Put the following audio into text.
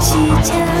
时间。